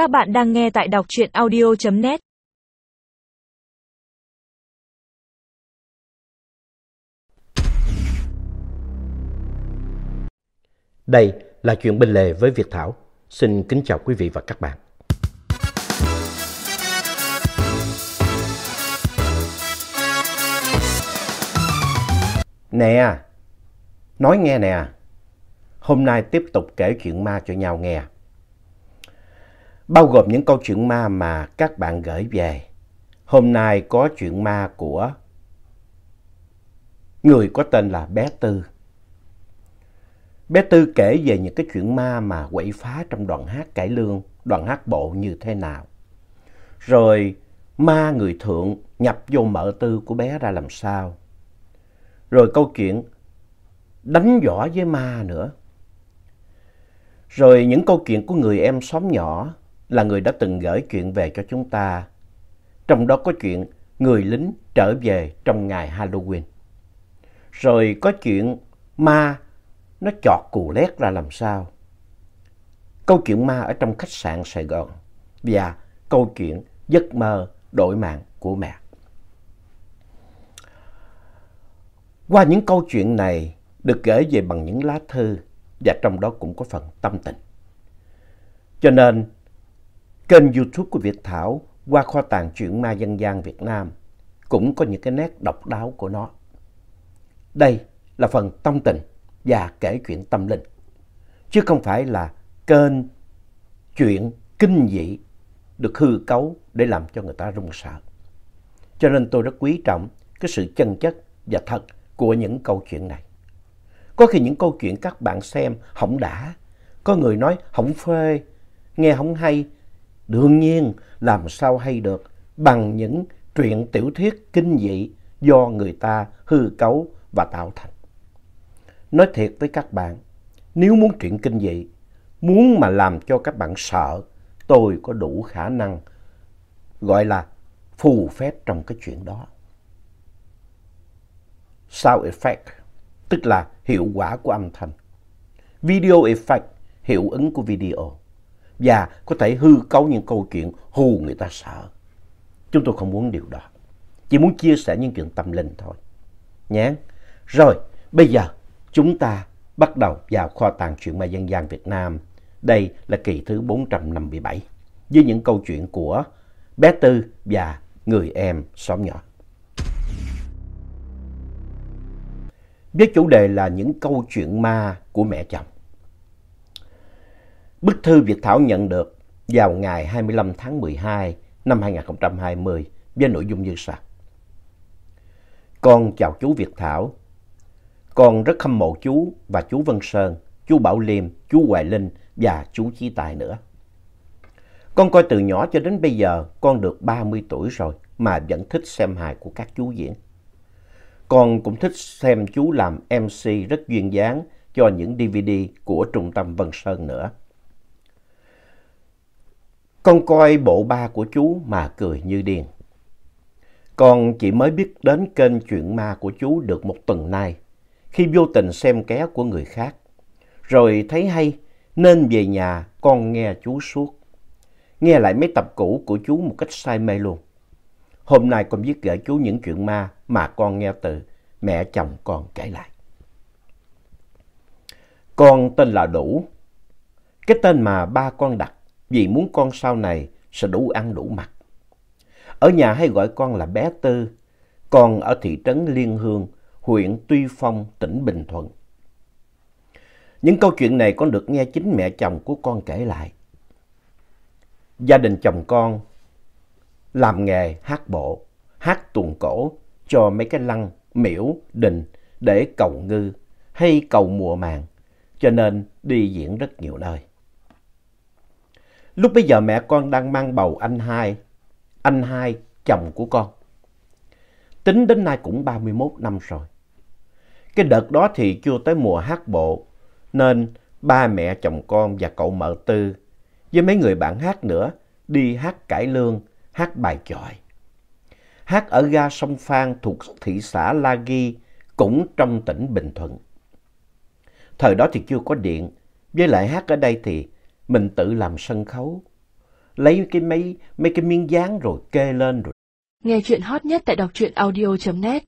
Các bạn đang nghe tại đọc truyện audio.net Đây là chuyện bên lề với Việt Thảo. Xin kính chào quý vị và các bạn. Nè, nói nghe nè, hôm nay tiếp tục kể chuyện ma cho nhau nghe. Bao gồm những câu chuyện ma mà các bạn gửi về. Hôm nay có chuyện ma của người có tên là bé Tư. Bé Tư kể về những cái chuyện ma mà quậy phá trong đoạn hát cải lương, đoạn hát bộ như thế nào. Rồi ma người thượng nhập vô mợ tư của bé ra làm sao. Rồi câu chuyện đánh võ với ma nữa. Rồi những câu chuyện của người em xóm nhỏ là người đã từng gửi chuyện về cho chúng ta. Trong đó có chuyện người lính trở về trong ngày Halloween. Rồi có chuyện ma nó chọt cù lét ra làm sao. Câu chuyện ma ở trong khách sạn Sài Gòn và câu chuyện giấc mơ đổi mạng của mẹ. Qua những câu chuyện này được gửi về bằng những lá thư và trong đó cũng có phần tâm tình. Cho nên kênh youtube của Việt Thảo qua kho tàng truyện ma dân gian Việt Nam cũng có những cái nét độc đáo của nó. Đây là phần tâm tình và kể chuyện tâm linh, chứ không phải là kênh chuyện kinh dị được hư cấu để làm cho người ta run sợ. Cho nên tôi rất quý trọng cái sự chân chất và thật của những câu chuyện này. Có khi những câu chuyện các bạn xem hỏng đã, có người nói hỏng phê, nghe hỏng hay. Đương nhiên làm sao hay được bằng những truyện tiểu thuyết kinh dị do người ta hư cấu và tạo thành. Nói thiệt với các bạn, nếu muốn truyện kinh dị, muốn mà làm cho các bạn sợ, tôi có đủ khả năng gọi là phù phép trong cái chuyện đó. Sound effect, tức là hiệu quả của âm thanh. Video effect, hiệu ứng của video. Và có thể hư cấu những câu chuyện hù người ta sợ. Chúng tôi không muốn điều đó. Chỉ muốn chia sẻ những chuyện tâm linh thôi. Nhé. Rồi, bây giờ chúng ta bắt đầu vào kho tàng truyện ma dân gian Việt Nam. Đây là kỳ thứ 457 với những câu chuyện của bé Tư và người em xóm nhỏ. Với chủ đề là những câu chuyện ma của mẹ chồng. Bức thư Việt Thảo nhận được vào ngày 25 tháng 12 năm 2020 với nội dung như sau. Con chào chú Việt Thảo. Con rất hâm mộ chú và chú Vân Sơn, chú Bảo Liêm, chú Hoài Linh và chú Chí Tài nữa. Con coi từ nhỏ cho đến bây giờ con được 30 tuổi rồi mà vẫn thích xem hài của các chú diễn. Con cũng thích xem chú làm MC rất duyên dáng cho những DVD của Trung tâm Vân Sơn nữa. Con coi bộ ba của chú mà cười như điên. Con chỉ mới biết đến kênh chuyện ma của chú được một tuần nay, khi vô tình xem ké của người khác. Rồi thấy hay, nên về nhà con nghe chú suốt. Nghe lại mấy tập cũ của chú một cách say mê luôn. Hôm nay con viết gửi chú những chuyện ma mà con nghe từ mẹ chồng con kể lại. Con tên là Đủ. Cái tên mà ba con đặt vì muốn con sau này sẽ đủ ăn đủ mặc. Ở nhà hay gọi con là bé Tư, con ở thị trấn Liên Hương, huyện Tuy Phong, tỉnh Bình Thuận. Những câu chuyện này con được nghe chính mẹ chồng của con kể lại. Gia đình chồng con làm nghề hát bộ, hát tuồng cổ cho mấy cái lăng, miễu, đình để cầu ngư hay cầu mùa màng, cho nên đi diễn rất nhiều nơi. Lúc bây giờ mẹ con đang mang bầu anh hai, anh hai chồng của con. Tính đến nay cũng 31 năm rồi. Cái đợt đó thì chưa tới mùa hát bộ, nên ba mẹ chồng con và cậu mợ tư với mấy người bạn hát nữa đi hát cải lương, hát bài chọi. Hát ở ga sông Phan thuộc thị xã La Ghi, cũng trong tỉnh Bình Thuận. Thời đó thì chưa có điện, với lại hát ở đây thì mình tự làm sân khấu. lấy cái mấy mấy cái miếng dán rồi kê lên rồi Nghe chuyện hot nhất tại đọc truyện audio.net